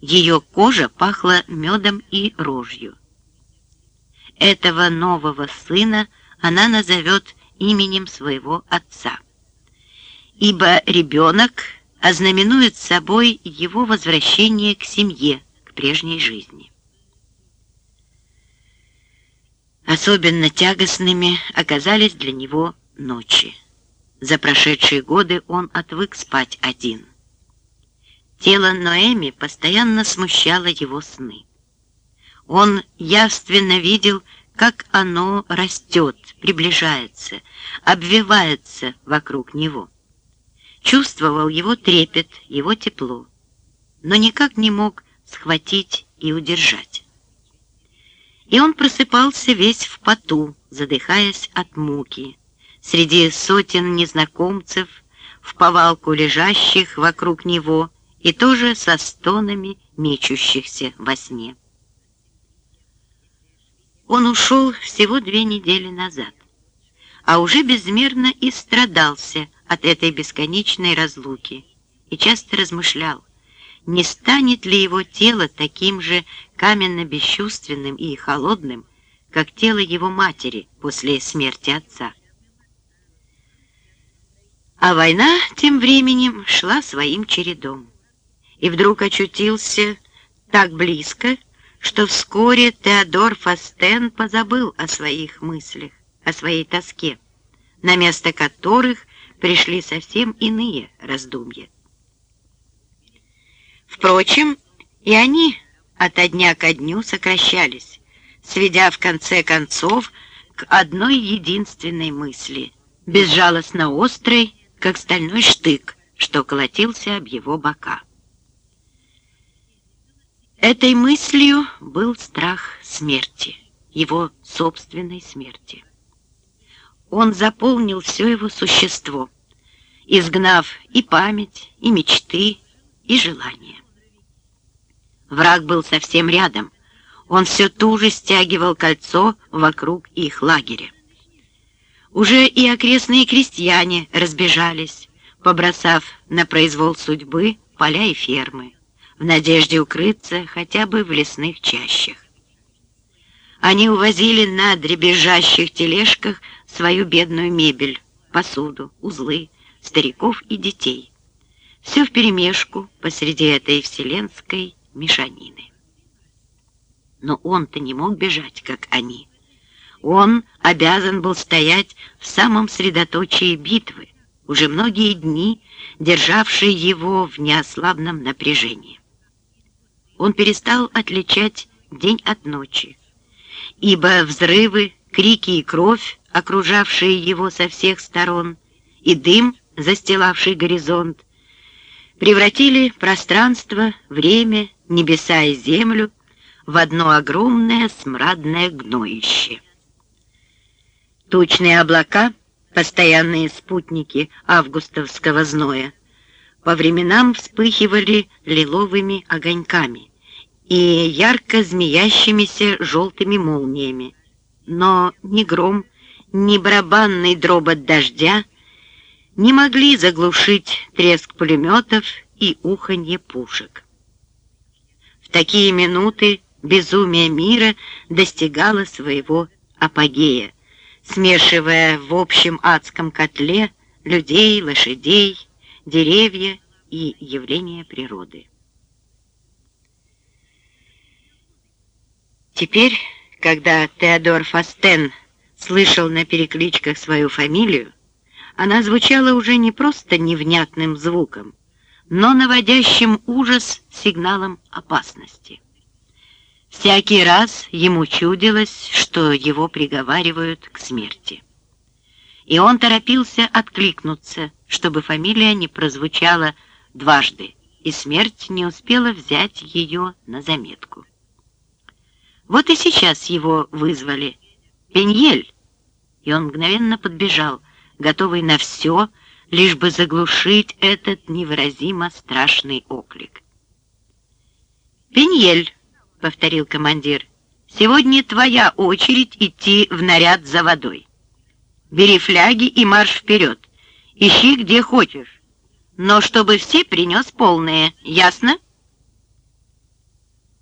Ее кожа пахла медом и рожью. Этого нового сына она назовет именем своего отца. Ибо ребенок ознаменует собой его возвращение к семье, к прежней жизни. Особенно тягостными оказались для него ночи. За прошедшие годы он отвык спать один. Тело Ноэми постоянно смущало его сны. Он явственно видел, как оно растет, приближается, обвивается вокруг него. Чувствовал его трепет, его тепло, но никак не мог схватить и удержать. И он просыпался весь в поту, задыхаясь от муки, среди сотен незнакомцев, в повалку лежащих вокруг него и тоже со стонами мечущихся во сне. Он ушел всего две недели назад, а уже безмерно истрадался от этой бесконечной разлуки и часто размышлял, не станет ли его тело таким же каменно-бесчувственным и холодным, как тело его матери после смерти отца. А война тем временем шла своим чередом, и вдруг очутился так близко, что вскоре Теодор Фастен позабыл о своих мыслях, о своей тоске, на место которых пришли совсем иные раздумья. Впрочем, и они ото дня ко дню сокращались, сведя в конце концов к одной единственной мысли, безжалостно острой, как стальной штык, что колотился об его бока. Этой мыслью был страх смерти, его собственной смерти. Он заполнил все его существо, изгнав и память, и мечты, и желания. Враг был совсем рядом, он все туже стягивал кольцо вокруг их лагеря. Уже и окрестные крестьяне разбежались, побросав на произвол судьбы поля и фермы, в надежде укрыться хотя бы в лесных чащах. Они увозили на дребезжащих тележках свою бедную мебель, посуду, узлы, стариков и детей. Все вперемешку посреди этой вселенской мешанины. Но он-то не мог бежать, как они. Он обязан был стоять в самом средоточии битвы, уже многие дни державшие его в неослабном напряжении. Он перестал отличать день от ночи, ибо взрывы, крики и кровь, окружавшие его со всех сторон, и дым, застилавший горизонт, превратили пространство, время, небеса и землю в одно огромное смрадное гноище. Тучные облака, постоянные спутники августовского зноя, по временам вспыхивали лиловыми огоньками и ярко змеящимися желтыми молниями. Но ни гром, ни барабанный дробот дождя не могли заглушить треск пулеметов и уханье пушек. В такие минуты безумие мира достигало своего апогея, смешивая в общем адском котле людей, лошадей, деревья и явления природы. Теперь, когда Теодор Фастен слышал на перекличках свою фамилию, она звучала уже не просто невнятным звуком, но наводящим ужас сигналом опасности. Всякий раз ему чудилось, что его приговаривают к смерти. И он торопился откликнуться, чтобы фамилия не прозвучала дважды, и смерть не успела взять ее на заметку. Вот и сейчас его вызвали. «Пеньель!» И он мгновенно подбежал, готовый на все, лишь бы заглушить этот невыразимо страшный оклик. «Пеньель!» — повторил командир. «Сегодня твоя очередь идти в наряд за водой. Бери фляги и марш вперед. Ищи где хочешь. Но чтобы все принес полные, ясно?»